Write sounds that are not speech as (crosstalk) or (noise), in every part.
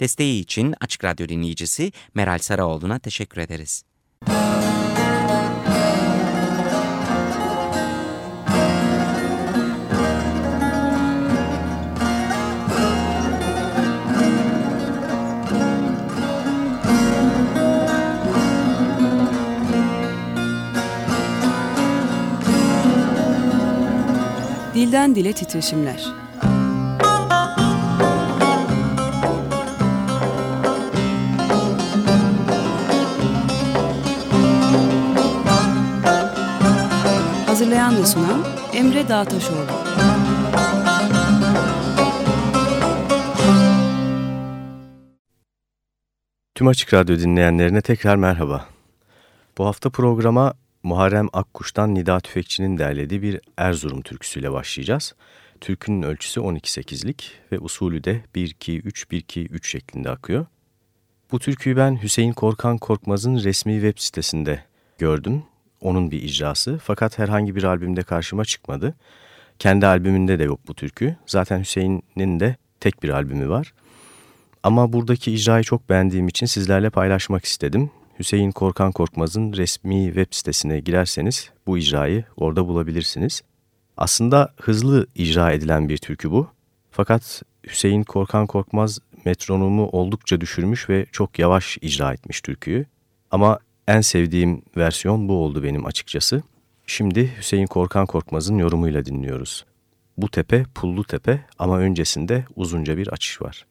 Desteği için Açık Radyo dinleyicisi Meral Saraoğlu'na teşekkür ederiz. Dilden Dile Titreşimler sunan Emre Dağtaşoğlu. Tüm Açık Radyo dinleyenlerine tekrar merhaba. Bu hafta programa Muharrem Akkuş'tan Nida Tüfekçi'nin derlediği bir Erzurum türküsüyle başlayacağız. Türkünün ölçüsü 12-8'lik ve usulü de 1-2-3-1-2-3 şeklinde akıyor. Bu türküyü ben Hüseyin Korkan Korkmaz'ın resmi web sitesinde gördüm onun bir icrası fakat herhangi bir albümde karşıma çıkmadı. Kendi albümünde de yok bu türkü. Zaten Hüseyin'in de tek bir albümü var. Ama buradaki icrayı çok beğendiğim için sizlerle paylaşmak istedim. Hüseyin Korkan Korkmaz'ın resmi web sitesine girerseniz bu icrayı orada bulabilirsiniz. Aslında hızlı icra edilen bir türkü bu. Fakat Hüseyin Korkan Korkmaz metronomu oldukça düşürmüş ve çok yavaş icra etmiş türküyü. Ama en sevdiğim versiyon bu oldu benim açıkçası. Şimdi Hüseyin Korkan Korkmaz'ın yorumuyla dinliyoruz. Bu tepe pullu tepe ama öncesinde uzunca bir açış var.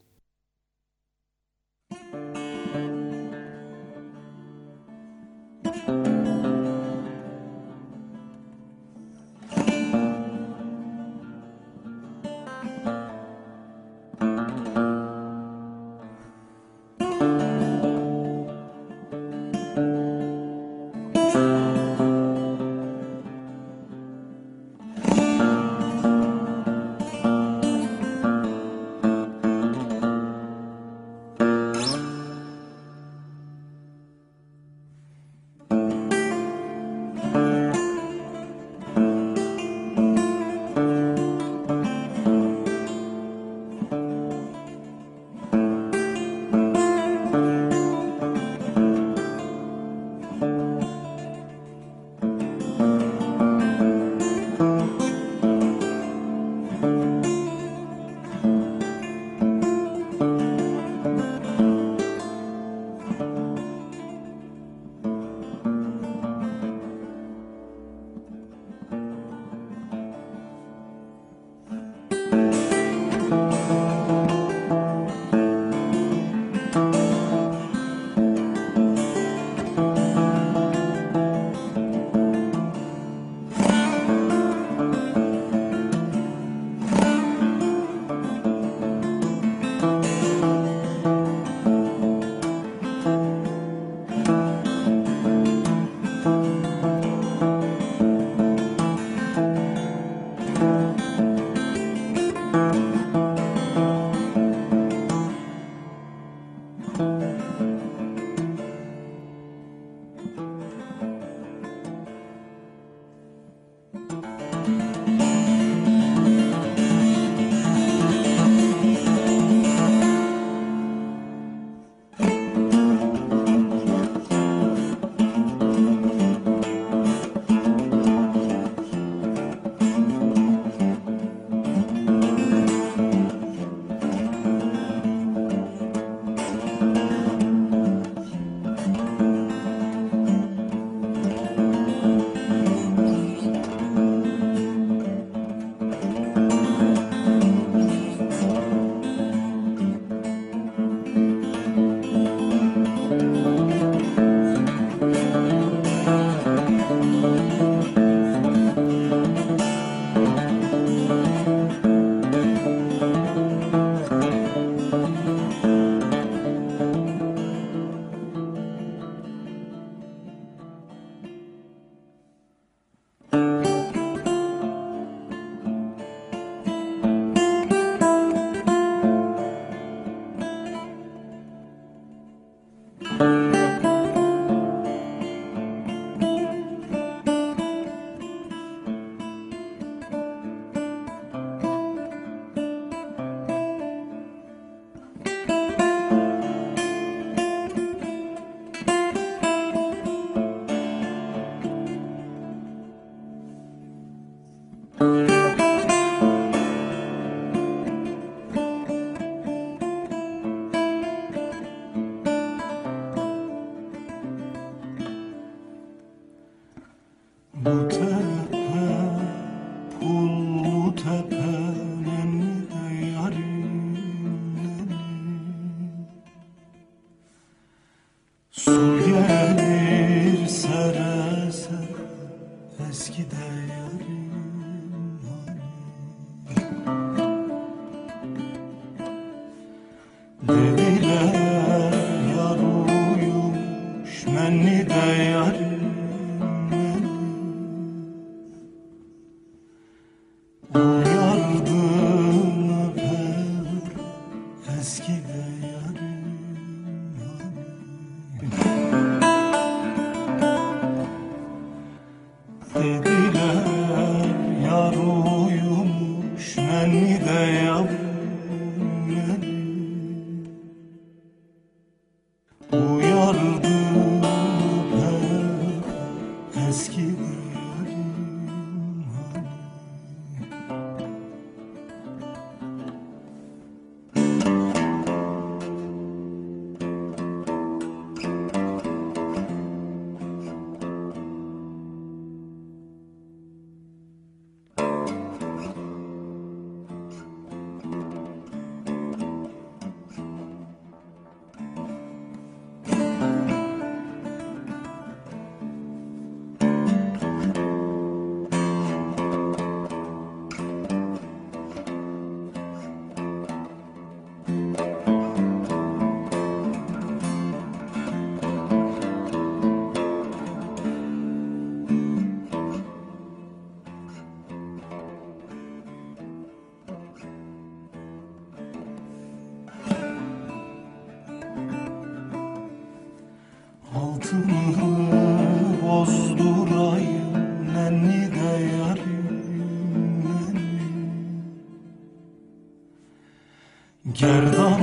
Bu arada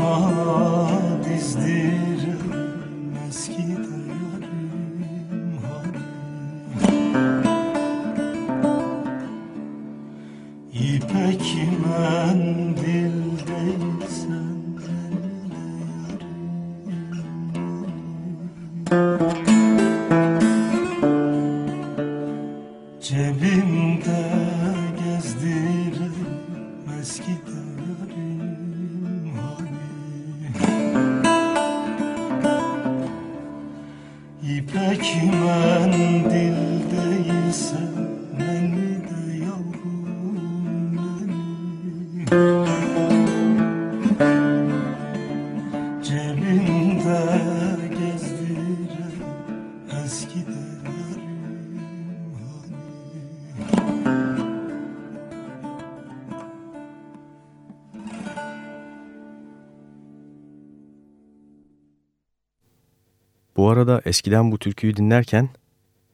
eskiden bu türküyü dinlerken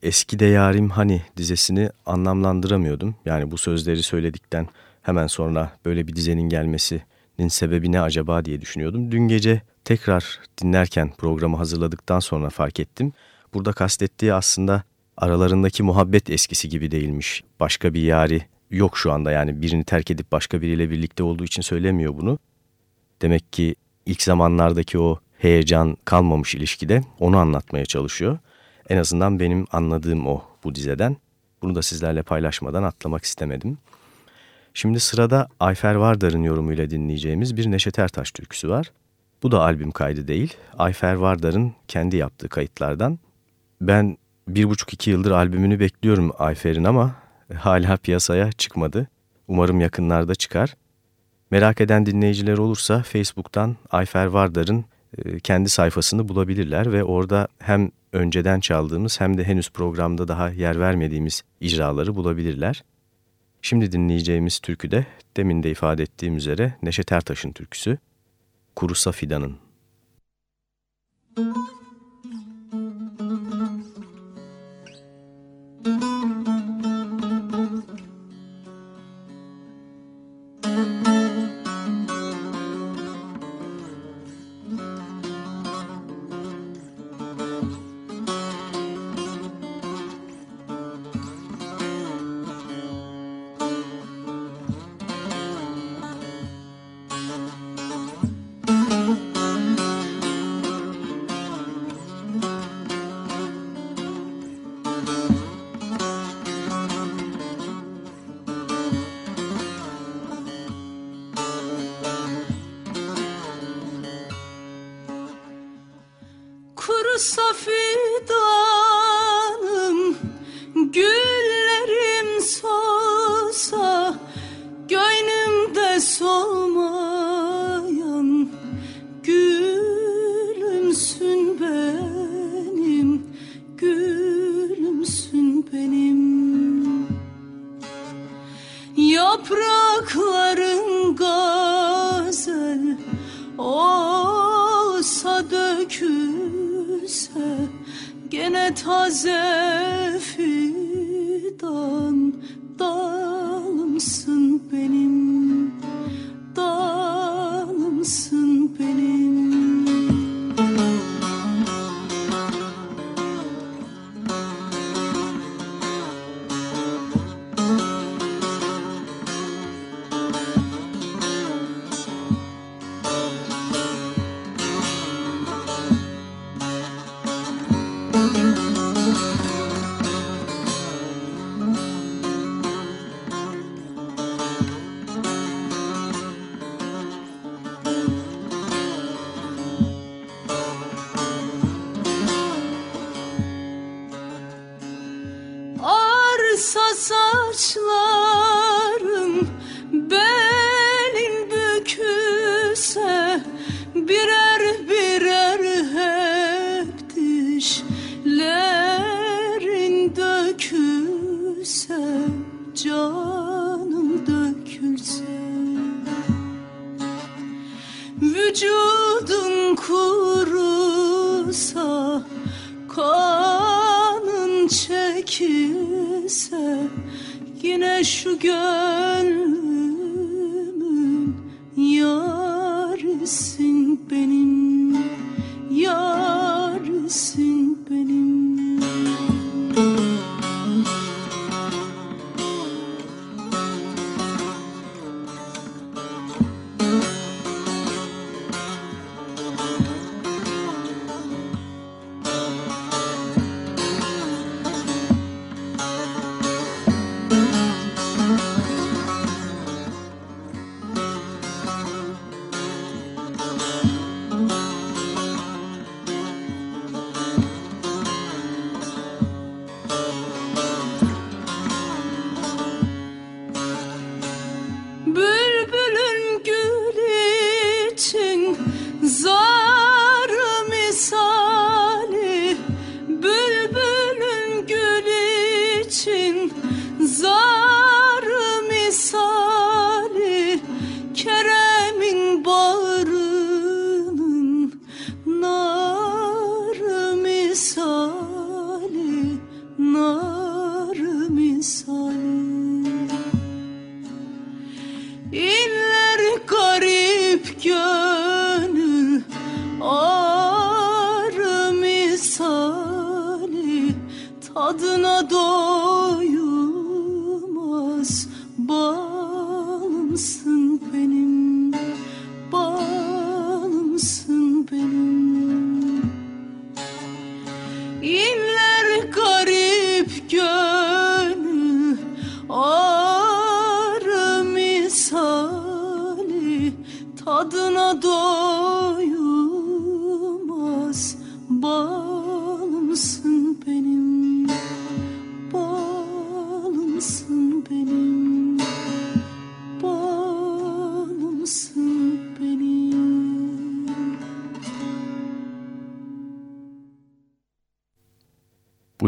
Eski de Yarim Hani dizesini anlamlandıramıyordum. Yani bu sözleri söyledikten hemen sonra böyle bir dizenin gelmesinin sebebi ne acaba diye düşünüyordum. Dün gece tekrar dinlerken programı hazırladıktan sonra fark ettim. Burada kastettiği aslında aralarındaki muhabbet eskisi gibi değilmiş. Başka bir yari yok şu anda yani birini terk edip başka biriyle birlikte olduğu için söylemiyor bunu. Demek ki ilk zamanlardaki o heyecan kalmamış ilişkide onu anlatmaya çalışıyor. En azından benim anladığım o bu dizeden. Bunu da sizlerle paylaşmadan atlamak istemedim. Şimdi sırada Ayfer Vardar'ın yorumuyla dinleyeceğimiz bir Neşet Ertaş türküsü var. Bu da albüm kaydı değil. Ayfer Vardar'ın kendi yaptığı kayıtlardan. Ben bir buçuk iki yıldır albümünü bekliyorum Ayfer'in ama hala piyasaya çıkmadı. Umarım yakınlarda çıkar. Merak eden dinleyiciler olursa Facebook'tan Ayfer Vardar'ın kendi sayfasını bulabilirler ve orada hem önceden çaldığımız hem de henüz programda daha yer vermediğimiz icraları bulabilirler. Şimdi dinleyeceğimiz türkü de demin de ifade ettiğim üzere Neşet Ertaş'ın türküsü Kurusa Fidan'ın. Müzik benim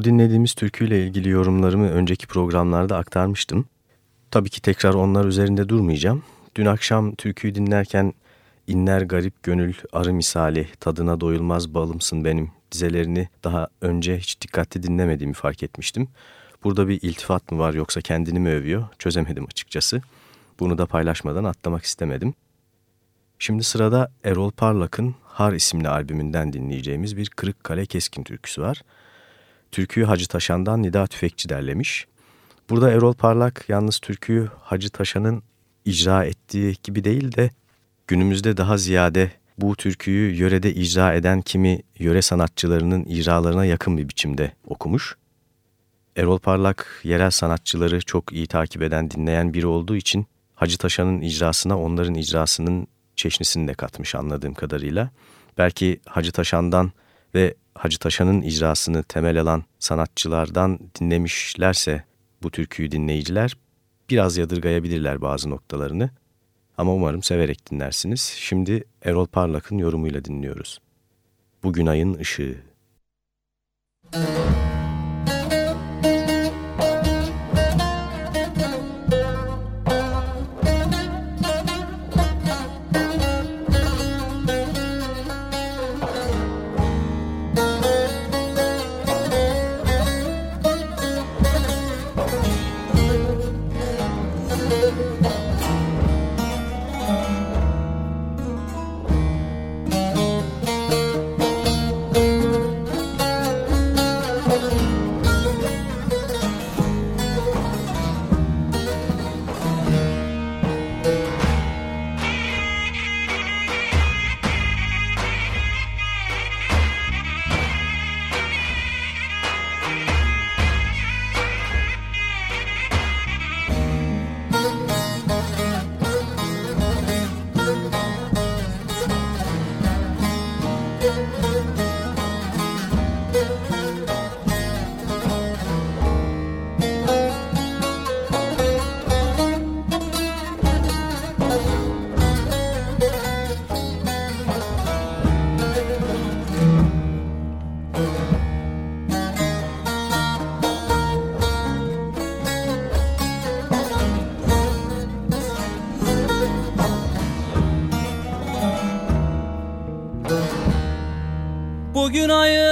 Dinlediğimiz türküyle ilgili yorumlarımı önceki programlarda aktarmıştım. Tabii ki tekrar onlar üzerinde durmayacağım. Dün akşam türküyü dinlerken inler garip gönül arı misali tadına doyulmaz balımsın benim dizelerini daha önce hiç dikkatli dinlemediğimi fark etmiştim. Burada bir iltifat mı var yoksa kendini mi övüyor çözemedim açıkçası. Bunu da paylaşmadan atlamak istemedim. Şimdi sırada Erol Parlak'ın Har isimli albümünden dinleyeceğimiz bir Kırıkkale Keskin türküsü var. Türküyü Hacı Taşan'dan Nida Tüfekçi derlemiş. Burada Erol Parlak yalnız türküyü Hacı Taşan'ın icra ettiği gibi değil de günümüzde daha ziyade bu türküyü yörede icra eden kimi yöre sanatçılarının icralarına yakın bir biçimde okumuş. Erol Parlak yerel sanatçıları çok iyi takip eden, dinleyen biri olduğu için Hacı Taşan'ın icrasına onların icrasının çeşnisini de katmış anladığım kadarıyla. Belki Hacı Taşan'dan ve Hacı Taşan'ın icrasını temel alan sanatçılardan dinlemişlerse bu türküyü dinleyiciler biraz yadırgayabilirler bazı noktalarını. Ama umarım severek dinlersiniz. Şimdi Erol Parlak'ın yorumuyla dinliyoruz. Bugün ayın ışığı. Bugün ayın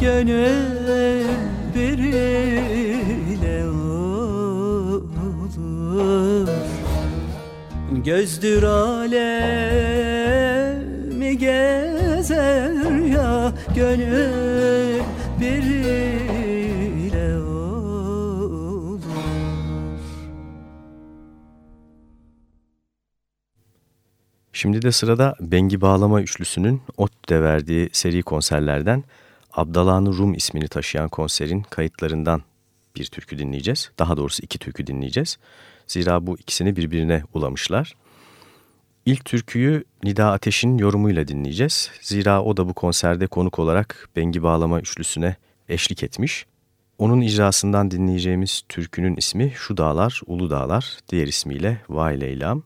Gönül biriyle olur. Gözdür alemi gezer ya Gönül biriyle olur. Şimdi de sırada Bengi Bağlama Üçlüsü'nün ODTÜ'de verdiği seri konserlerden Abdalan Rum ismini taşıyan konserin kayıtlarından bir türkü dinleyeceğiz. Daha doğrusu iki türkü dinleyeceğiz. Zira bu ikisini birbirine ulamışlar. İlk türküyü Nida Ateş'in yorumuyla dinleyeceğiz. Zira o da bu konserde konuk olarak Bengi Bağlama Üçlüsü'ne eşlik etmiş. Onun icrasından dinleyeceğimiz türkünün ismi Şu Dağlar, Ulu Dağlar, diğer ismiyle Vay Leyla'm.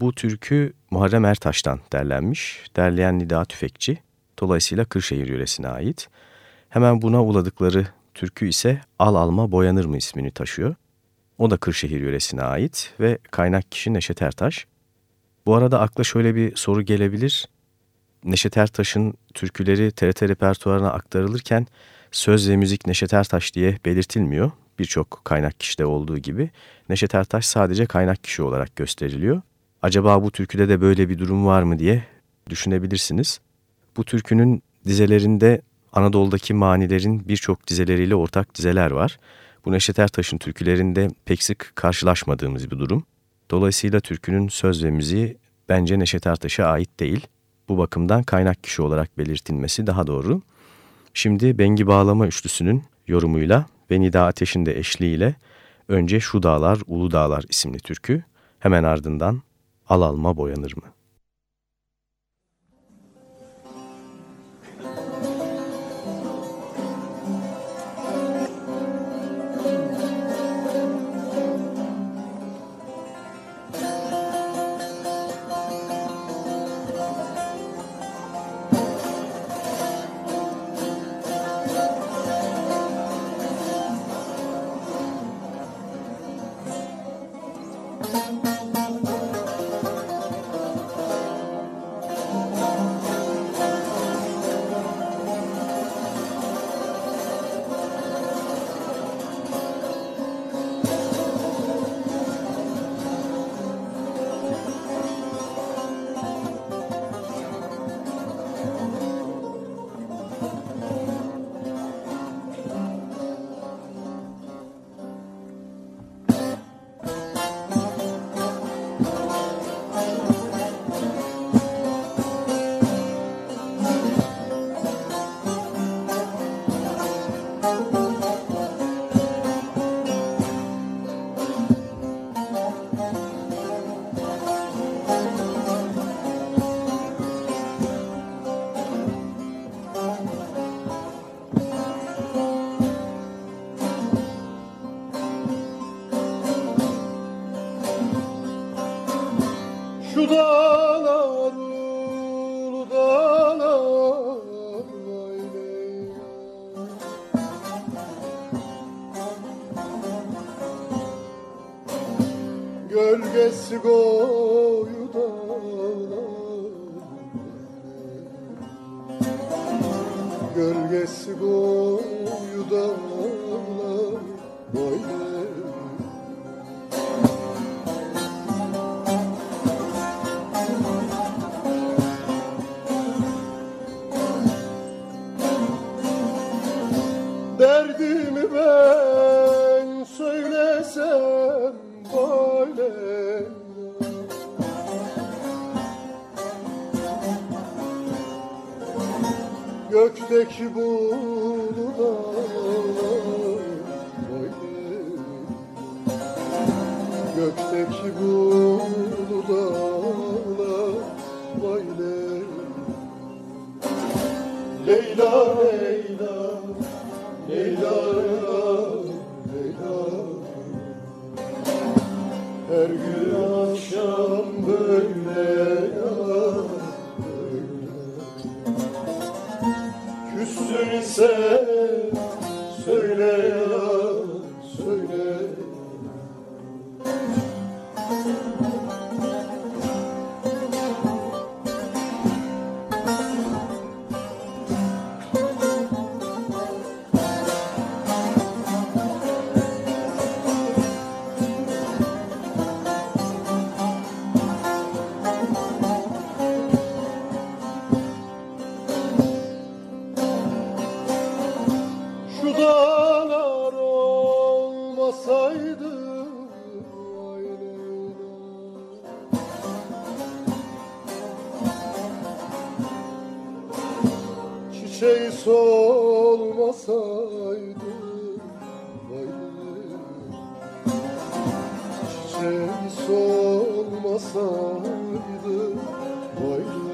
Bu türkü Muharrem Ertaş'tan derlenmiş. Derleyen Nida Tüfekçi. Dolayısıyla Kırşehir yöresine ait. Hemen buna uladıkları türkü ise Al Alma Boyanır mı ismini taşıyor. O da Kırşehir yöresine ait ve kaynak kişi Neşet Ertaş. Bu arada akla şöyle bir soru gelebilir. Neşet Ertaş'ın türküleri TRT repertuarına aktarılırken söz ve müzik Neşet Ertaş diye belirtilmiyor. Birçok kaynak kişide olduğu gibi Neşet Ertaş sadece kaynak kişi olarak gösteriliyor. Acaba bu türküde de böyle bir durum var mı diye düşünebilirsiniz. Bu türkünün dizelerinde Anadolu'daki manilerin birçok dizeleriyle ortak dizeler var. Bu Neşet Ertaş'ın türkülerinde pek sık karşılaşmadığımız bir durum. Dolayısıyla türkünün söz ve müziği bence Neşet Ertaş'a ait değil. Bu bakımdan kaynak kişi olarak belirtilmesi daha doğru. Şimdi Bengi Bağlama Üçlüsü'nün yorumuyla ve Nida Ateş'in de eşliğiyle önce Şu Dağlar Ulu Dağlar isimli türkü, hemen ardından Al Alma Boyanır mı? Gölgesi koyu dağlar Böyle Gökteki bu Çiçeği solmasaydı vay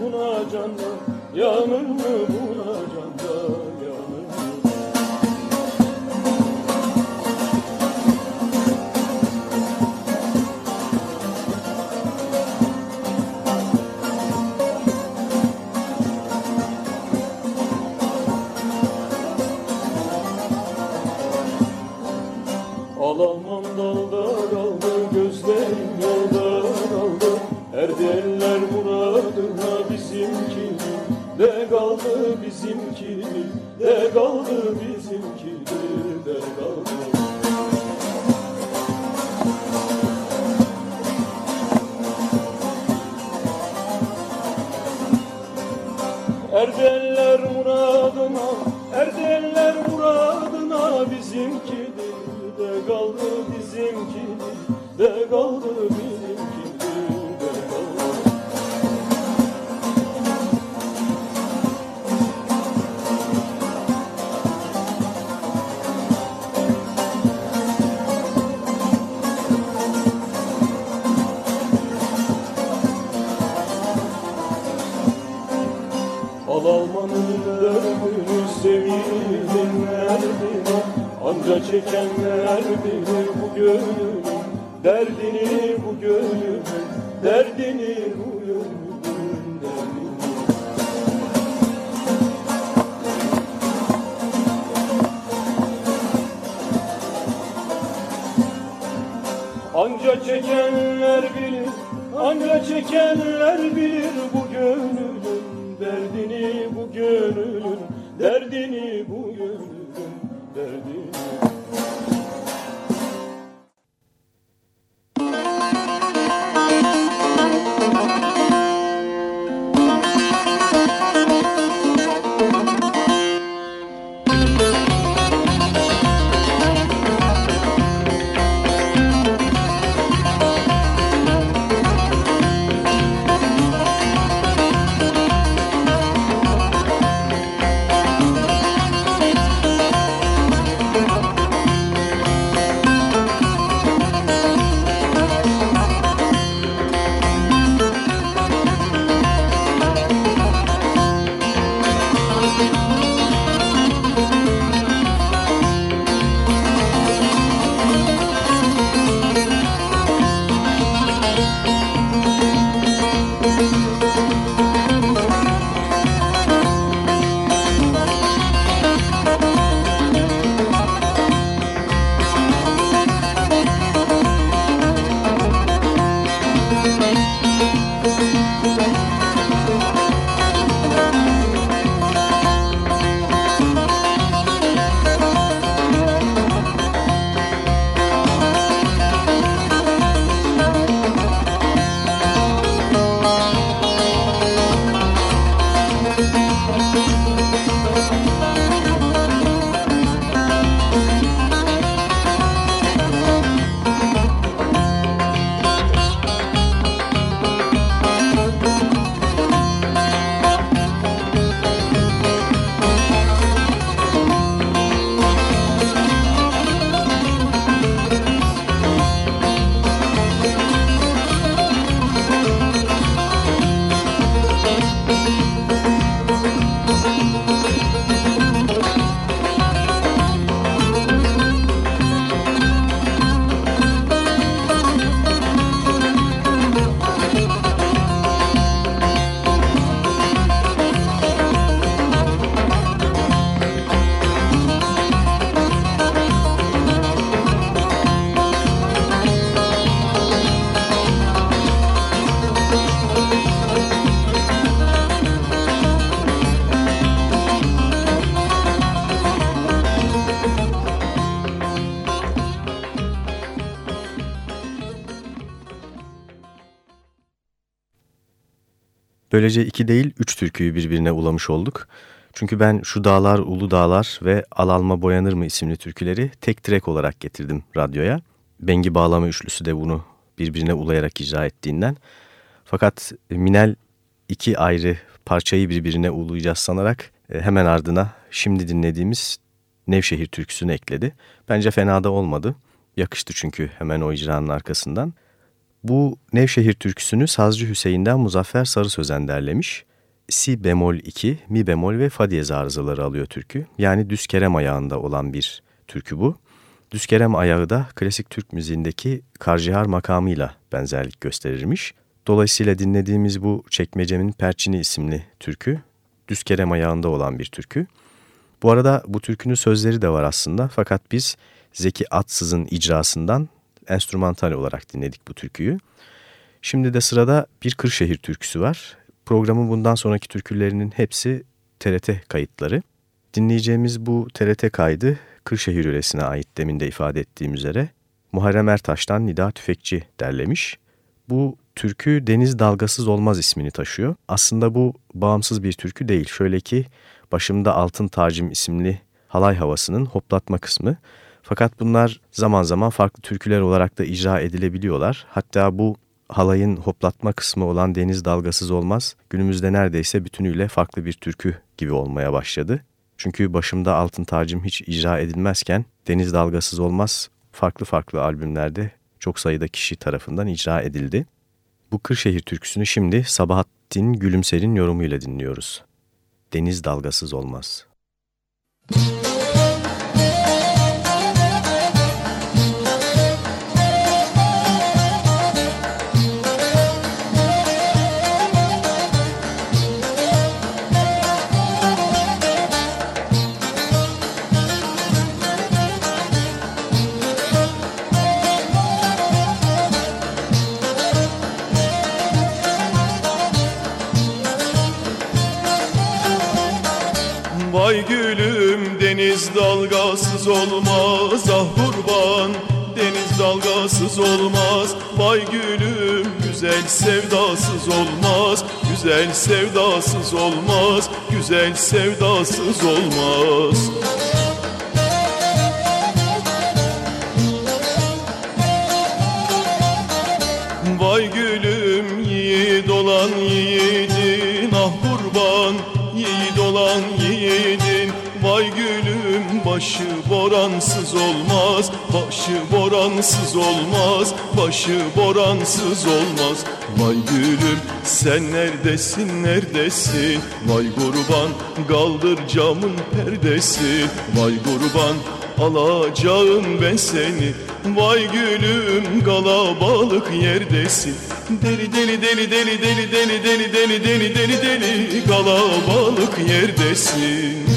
buna canda Yanır mı buna canda de kaldı bizimki de kaldı. Erdeller muradına 是真的。Böylece iki değil üç türküyü birbirine ulamış olduk. Çünkü ben Şu Dağlar Ulu Dağlar ve Alalma Boyanır mı isimli türküleri tek direk olarak getirdim radyoya. Bengi Bağlama Üçlüsü de bunu birbirine ulayarak icra ettiğinden. Fakat Minel iki ayrı parçayı birbirine ulayacağız sanarak e, hemen ardına şimdi dinlediğimiz Nevşehir türküsünü ekledi. Bence fena da olmadı. Yakıştı çünkü hemen o icranın arkasından. Bu Nevşehir türküsünü Sazcı Hüseyin'den Muzaffer Sarı Sözen derlemiş. Si bemol 2, mi bemol ve fa diyez arızaları alıyor türkü. Yani düz kerem ayağında olan bir türkü bu. Düz kerem ayağı da klasik Türk müziğindeki karcihar makamıyla benzerlik gösterirmiş. Dolayısıyla dinlediğimiz bu Çekmecemin Perçini isimli türkü düz kerem ayağında olan bir türkü. Bu arada bu türkünün sözleri de var aslında fakat biz Zeki Atsız'ın icrasından enstrümantal olarak dinledik bu türküyü. Şimdi de sırada bir Kırşehir türküsü var. Programın bundan sonraki türkülerinin hepsi TRT kayıtları. Dinleyeceğimiz bu TRT kaydı Kırşehir yöresine ait demin de ifade ettiğim üzere Muharrem Ertaş'tan Nida Tüfekçi derlemiş. Bu türkü Deniz Dalgasız Olmaz ismini taşıyor. Aslında bu bağımsız bir türkü değil. Şöyle ki Başımda Altın Tacım isimli halay havasının hoplatma kısmı. Fakat bunlar zaman zaman farklı türküler olarak da icra edilebiliyorlar. Hatta bu halayın hoplatma kısmı olan Deniz Dalgasız Olmaz günümüzde neredeyse bütünüyle farklı bir türkü gibi olmaya başladı. Çünkü başımda altın tacım hiç icra edilmezken Deniz Dalgasız Olmaz farklı farklı albümlerde çok sayıda kişi tarafından icra edildi. Bu Kırşehir türküsünü şimdi Sabahattin Gülümser'in yorumuyla dinliyoruz. Deniz dalgasız olmaz. Müzik olmaz ah kurban. Deniz dalgasız olmaz Vay gülüm. Güzel sevdasız olmaz Güzel sevdasız olmaz Güzel sevdasız olmaz Başı boransız olmaz, başı boransız olmaz, başı boransız olmaz. Vay gülüm sen neredesin neredesin? Vay kurban kaldır camın perdesi. Vay kurban alacağım ben seni. Vay gülüm kalabalık yerdesin. Deli deli deli deli deli deli deli deli deli deli deli kalabalık yerdesin.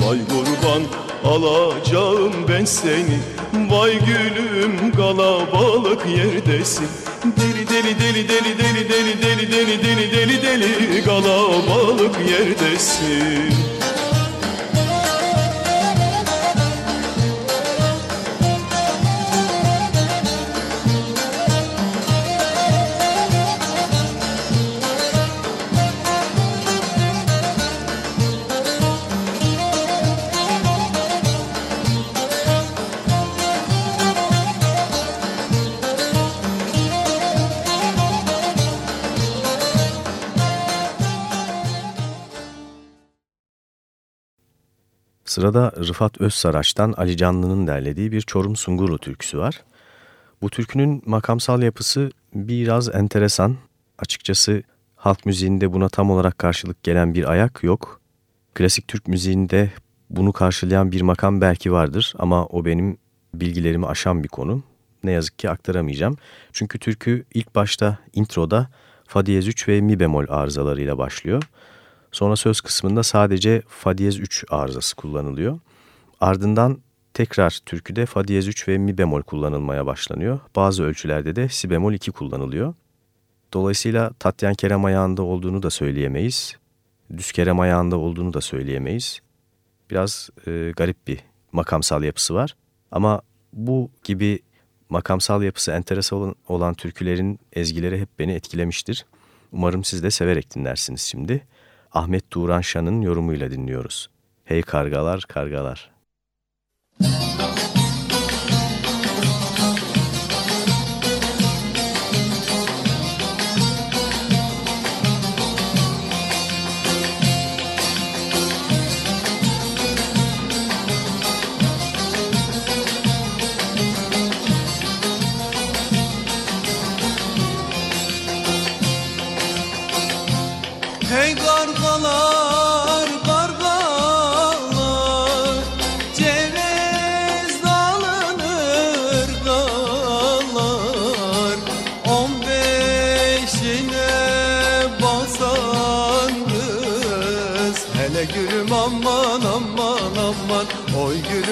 Vay kurban alacağım ben seni. Vay gülüm kalabalık yerdesin Sırada Rıfat Özsaraç'tan Ali Canlı'nın derlediği bir Çorum Sungurlu türküsü var. Bu türkünün makamsal yapısı biraz enteresan. Açıkçası halk müziğinde buna tam olarak karşılık gelen bir ayak yok. Klasik Türk müziğinde bunu karşılayan bir makam belki vardır ama o benim bilgilerimi aşan bir konu. Ne yazık ki aktaramayacağım. Çünkü türkü ilk başta introda fa diyez 3 ve mi bemol arızalarıyla başlıyor. Sonra söz kısmında sadece fa diyez 3 arızası kullanılıyor. Ardından tekrar türküde fa diyez 3 ve mi bemol kullanılmaya başlanıyor. Bazı ölçülerde de si bemol 2 kullanılıyor. Dolayısıyla Tatyan Kerem ayağında olduğunu da söyleyemeyiz. Düz Kerem ayağında olduğunu da söyleyemeyiz. Biraz e, garip bir makamsal yapısı var. Ama bu gibi makamsal yapısı enteresan olan, olan türkülerin ezgileri hep beni etkilemiştir. Umarım siz de severek dinlersiniz şimdi. Ahmet Turan Şan'ın yorumuyla dinliyoruz. Hey kargalar kargalar. Müzik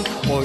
beni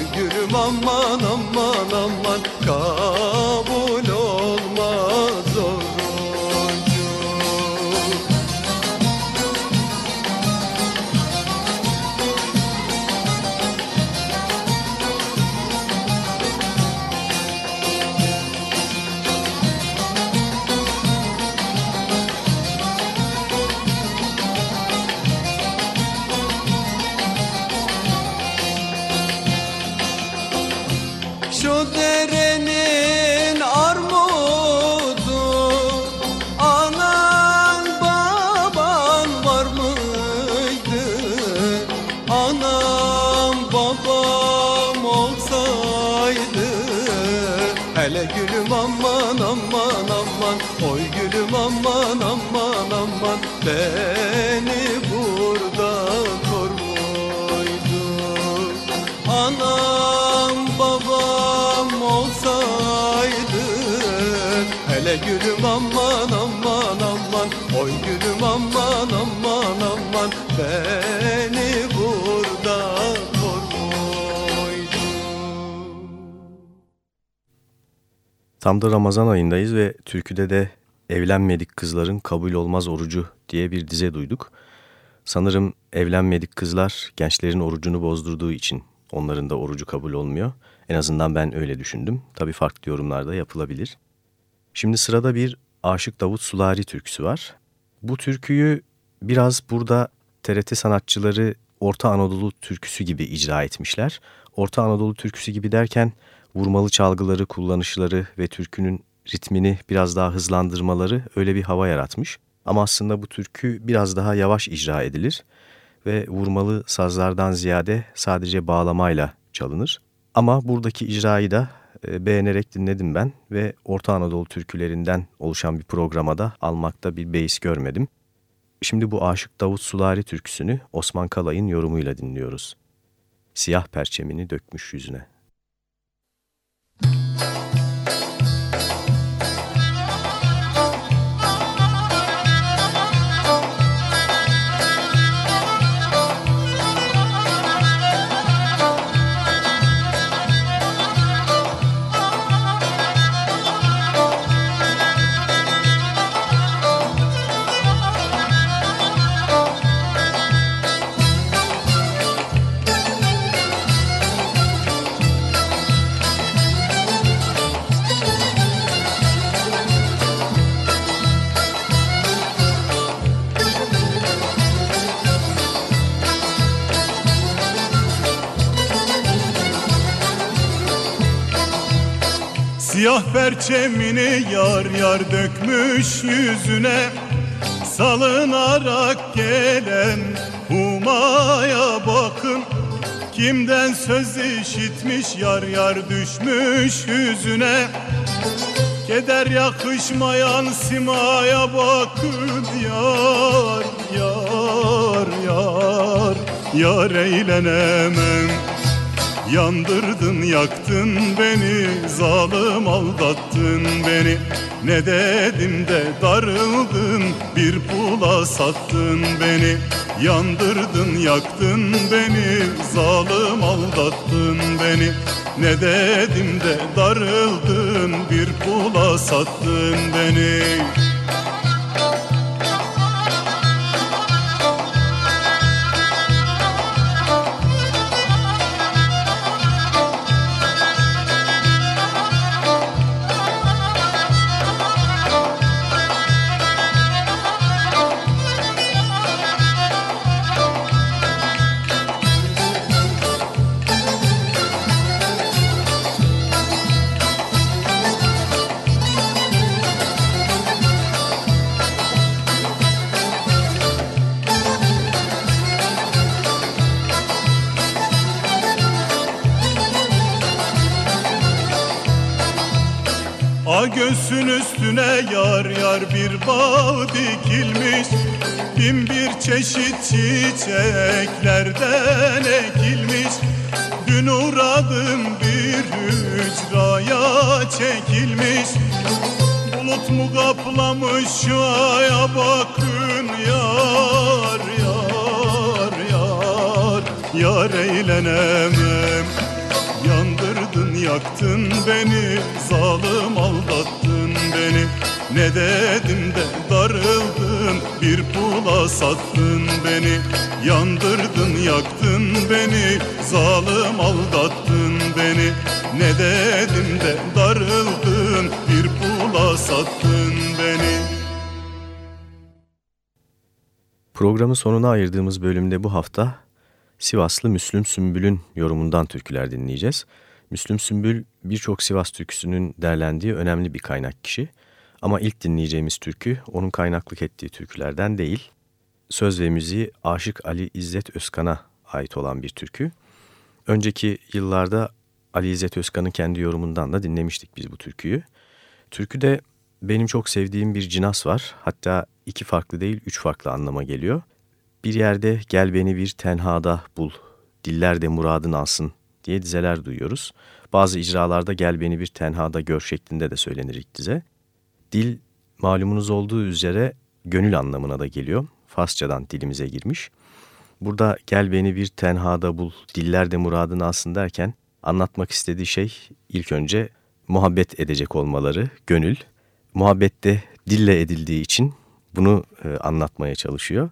Tam da Ramazan ayındayız ve türküde de evlenmedik kızların kabul olmaz orucu diye bir dize duyduk. Sanırım evlenmedik kızlar gençlerin orucunu bozdurduğu için onların da orucu kabul olmuyor. En azından ben öyle düşündüm. Tabii farklı yorumlar da yapılabilir. Şimdi sırada bir Aşık Davut Sulari türküsü var. Bu türküyü biraz burada TRT sanatçıları Orta Anadolu türküsü gibi icra etmişler. Orta Anadolu türküsü gibi derken vurmalı çalgıları, kullanışları ve türkünün ritmini biraz daha hızlandırmaları öyle bir hava yaratmış. Ama aslında bu türkü biraz daha yavaş icra edilir ve vurmalı sazlardan ziyade sadece bağlamayla çalınır. Ama buradaki icrayı da e, beğenerek dinledim ben ve Orta Anadolu türkülerinden oluşan bir programada almakta bir beis görmedim. Şimdi bu Aşık Davut Sulari türküsünü Osman Kalay'ın yorumuyla dinliyoruz. Siyah perçemini dökmüş yüzüne. Siyah perçemini yar yar dökmüş yüzüne Salınarak gelen humaya bakın. Kimden söz işitmiş yar yar düşmüş yüzüne? Keder yakışmayan simaya bakın yar yar yar Yar eğlenemem Yandırdın yaktın beni Zalim aldattın beni. Ne dedim de darıldın Bir pula sattın beni. Yandırdın yaktın beni Zalim aldattın beni. Ne dedim de darıldın Bir pula sattın beni yar yar bir bağ dikilmiş. Bin bir çeşit çiçeklerden ekilmiş. Dün uğradım bir hücraya çekilmiş. Bulut mu kaplamış şu aya bakın yar yar yar. Yar eğlenemem Yandırdın yaktın beni Zalim beni Ne dedim de darıldın Bir pula sattın beni Yandırdın yaktın beni Zalim aldattın beni Ne dedim de darıldın Bir pula sattın beni Programın sonuna ayırdığımız bölümde bu hafta Sivaslı Müslüm Sümbül'ün yorumundan türküler dinleyeceğiz. Müslüm Sümbül birçok Sivas türküsünün derlendiği önemli bir kaynak kişi. Ama ilk dinleyeceğimiz türkü onun kaynaklık ettiği türkülerden değil. Söz ve müziği Aşık Ali İzzet Özkan'a ait olan bir türkü. Önceki yıllarda Ali İzzet Özkan'ın kendi yorumundan da dinlemiştik biz bu türküyü. Türküde benim çok sevdiğim bir cinas var. Hatta iki farklı değil üç farklı anlama geliyor. Bir yerde gel beni bir tenhada bul, diller de muradın alsın diye dizeler duyuyoruz. Bazı icralarda gel beni bir tenhada gör şeklinde de söylenir ilk dize. Dil malumunuz olduğu üzere gönül anlamına da geliyor. Farsçadan dilimize girmiş. Burada gel beni bir tenhada bul, diller de muradını alsın derken anlatmak istediği şey ilk önce muhabbet edecek olmaları, gönül. Muhabbette dille edildiği için bunu e, anlatmaya çalışıyor.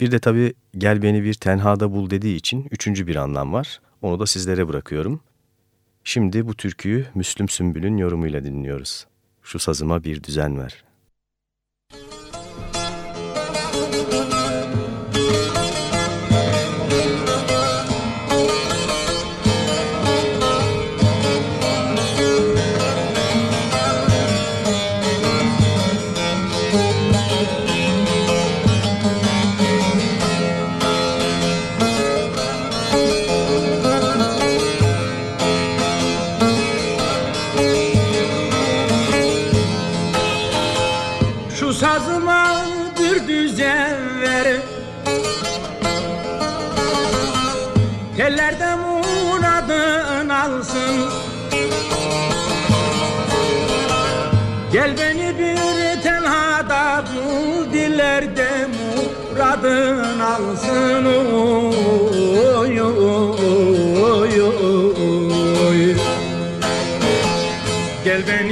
Bir de tabii gel beni bir tenhada bul dediği için üçüncü bir anlam var. Onu da sizlere bırakıyorum. Şimdi bu türküyü Müslüm Sümbül'ün yorumuyla dinliyoruz. Şu sazıma bir düzen ver.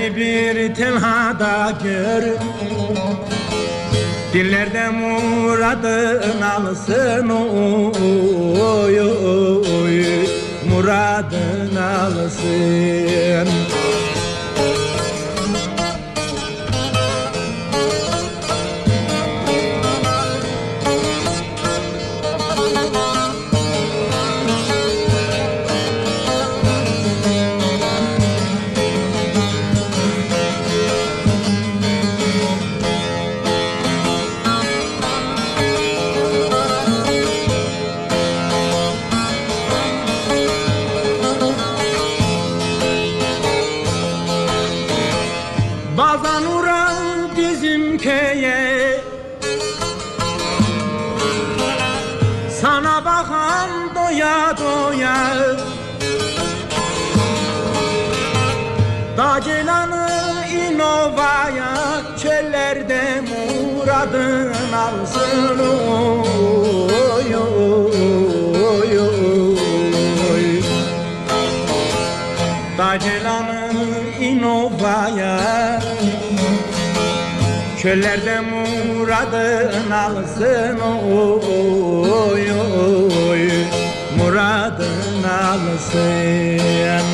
Beni bir tenhada gör. Dillerde muradın alsın oy, oy, Muradın alsın inovaya Çöllerde muradın alsın oy, oy, Muradın alsın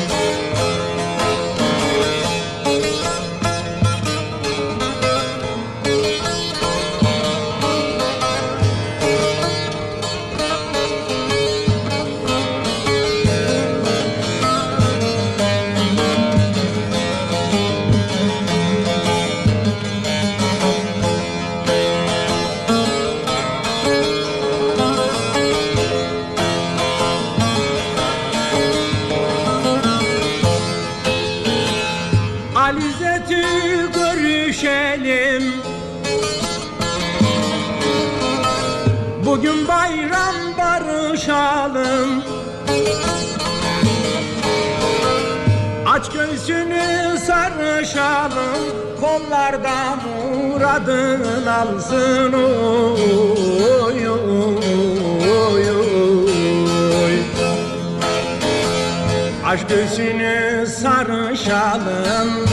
Kollarda muradın alsın oy, oy, oy. Aşk göğsünü sarışalım.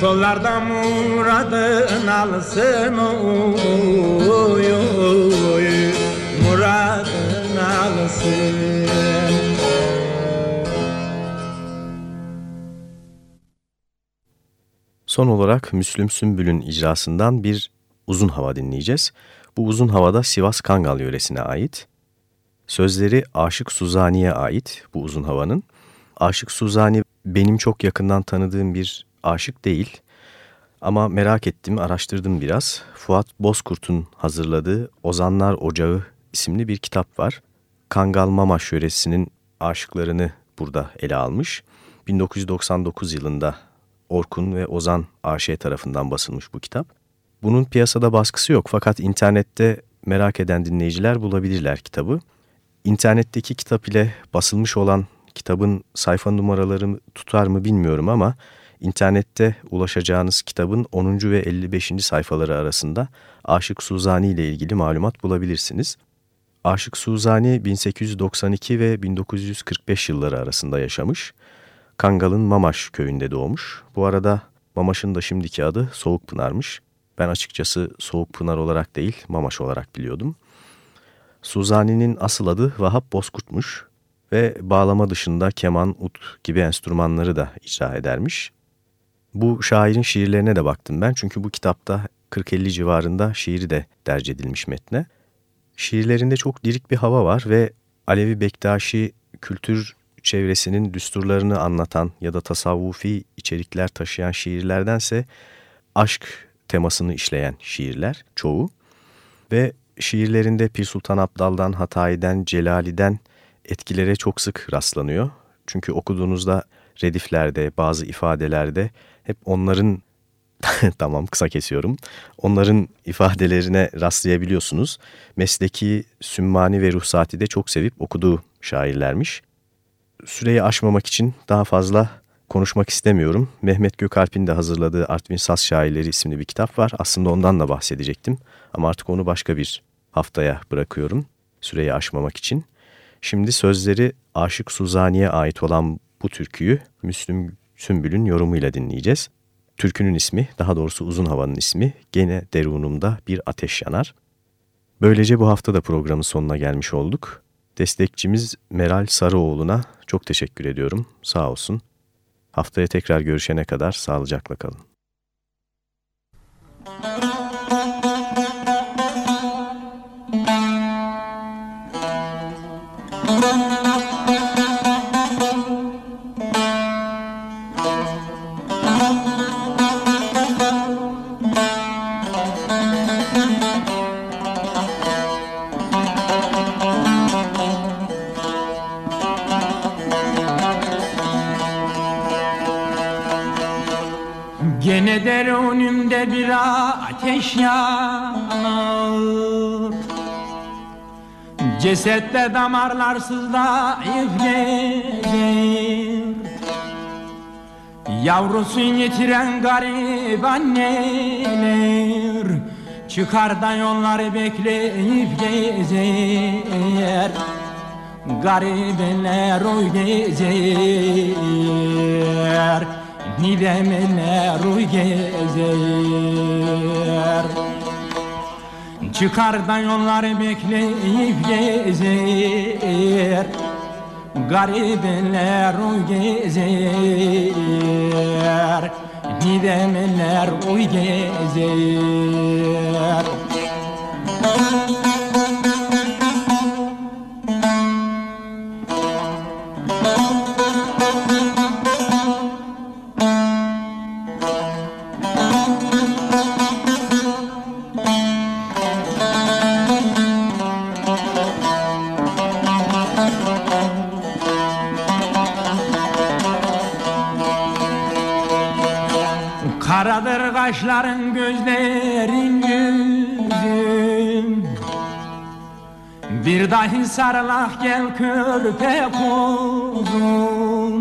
Kollarda muradın alsın oy, oy, Muradın alsın Son olarak Müslüm Sümbül'ün icrasından bir uzun hava dinleyeceğiz. Bu uzun havada Sivas Kangal yöresine ait. Sözleri Aşık Suzani'ye ait bu uzun havanın. Aşık Suzani benim çok yakından tanıdığım bir aşık değil. Ama merak ettim, araştırdım biraz. Fuat Bozkurt'un hazırladığı Ozanlar Ocağı isimli bir kitap var. Kangal Mamaş yöresinin aşıklarını burada ele almış. 1999 yılında Orkun ve Ozan AŞ tarafından basılmış bu kitap. Bunun piyasada baskısı yok fakat internette merak eden dinleyiciler bulabilirler kitabı. İnternetteki kitap ile basılmış olan kitabın sayfa numaraları tutar mı bilmiyorum ama internette ulaşacağınız kitabın 10. ve 55. sayfaları arasında Aşık Suzani ile ilgili malumat bulabilirsiniz. Aşık Suzani 1892 ve 1945 yılları arasında yaşamış. Kangal'ın Mamaş köyünde doğmuş. Bu arada Mamaş'ın da şimdiki adı Soğukpınar'mış. Ben açıkçası Soğukpınar olarak değil Mamaş olarak biliyordum. Suzani'nin asıl adı Vahap Bozkurt'muş ve bağlama dışında keman, ut gibi enstrümanları da icra edermiş. Bu şairin şiirlerine de baktım ben çünkü bu kitapta 40-50 civarında şiiri de derc edilmiş metne. Şiirlerinde çok lirik bir hava var ve Alevi Bektaşi kültür çevresinin düsturlarını anlatan ya da tasavvufi içerikler taşıyan şiirlerdense aşk temasını işleyen şiirler çoğu. Ve şiirlerinde Pir Sultan Abdal'dan, Hatayi'den, Celali'den etkilere çok sık rastlanıyor. Çünkü okuduğunuzda rediflerde, bazı ifadelerde hep onların (laughs) tamam kısa kesiyorum. Onların ifadelerine rastlayabiliyorsunuz. Mesleki, Sümmani ve Ruhsati de çok sevip okuduğu şairlermiş. Süreyi aşmamak için daha fazla konuşmak istemiyorum. Mehmet Gökalp'in de hazırladığı Artvin Saz Şairleri isimli bir kitap var. Aslında ondan da bahsedecektim. Ama artık onu başka bir haftaya bırakıyorum. Süreyi aşmamak için. Şimdi sözleri Aşık Suzani'ye ait olan bu türküyü Müslüm Sümbül'ün yorumuyla dinleyeceğiz. Türkünün ismi, daha doğrusu uzun havanın ismi Gene Derunumda Bir Ateş Yanar. Böylece bu hafta da programın sonuna gelmiş olduk. Destekçimiz Meral Sarıoğlu'na çok teşekkür ediyorum. Sağ olsun. Haftaya tekrar görüşene kadar sağlıcakla kalın. Gene Cesette damarlar sızlayıp gelir. Yavrusunu yitiren garip anneler Çıkar da yolları bekleyip gezer Garibenler oy gezer Nidemeler oy gezer Çıkar da yolları bekleyip gezer Garibenler oy gezer Nidemeler oy gezer Sarılak gel körpe kuzum.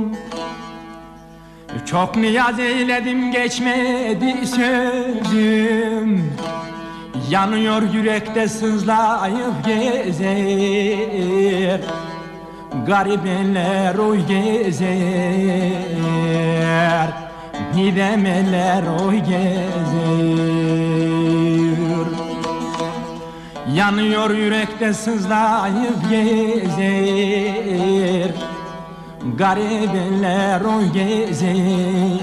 Çok niyaz eyledim geçmedi sözüm. Yanıyor yürekte sızlayıp gezer. Garibenler oy gezer. Gidemeler oy gezer Yanıyor yürekte sızlayıp gezer. Garibenler oy gezer.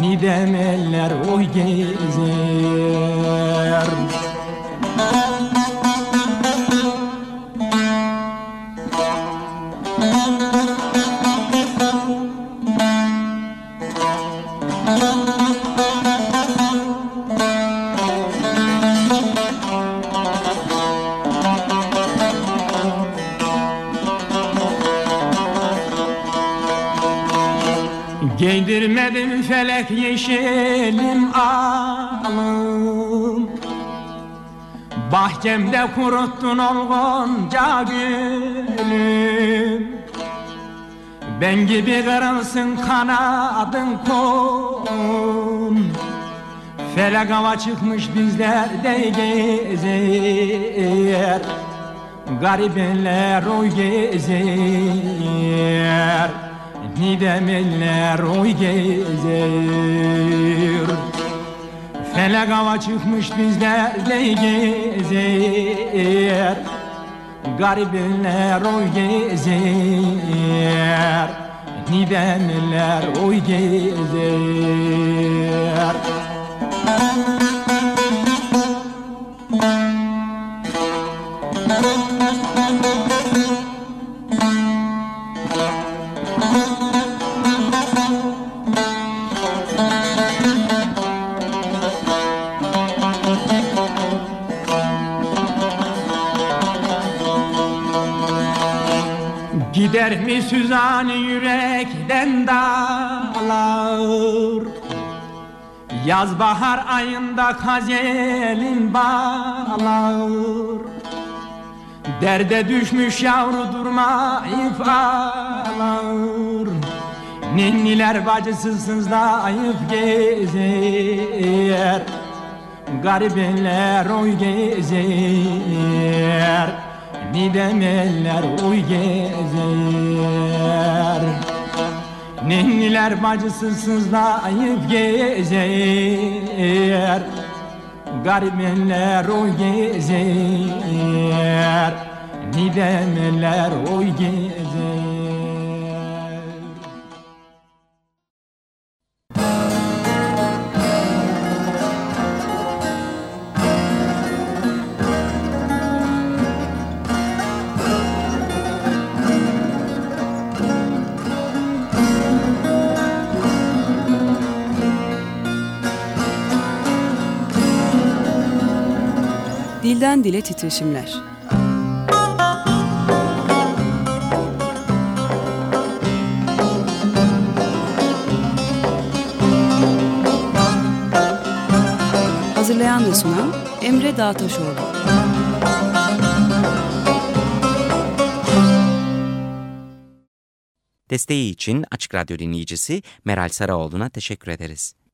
Nidemeller oy gezer Giydirmedim felek yeşilim alım Bahçemde kuruttun olgunca gülüm. Ben gibi kırılsın kanadın kon Felek hava çıkmış bizlerde gezer Garibenler oy gezer Nidemeller oy gezer. Felek hava çıkmış bizlerle gezer. Garibenler oy gezer. Nidemeller oy gezer. Gider mi süzani yürekten dağlar. Yaz bahar ayında kazelin bağlar. Derde düşmüş yavru durmayıp ağlar. Ninniler bacısız sızlayıp gezer. Garibinler oy gezer Nidemeller oy gezer. Ninniler bacısız sızlayıp gezer. Garibinler oy gezer. Nidemeller oy gezer Dilden dile titreşimler. Hazırlayan ve sunan Emre Dağtaşoğlu. Desteği için Açık Radyo dinleyicisi Meral Saraoğlu'na teşekkür ederiz.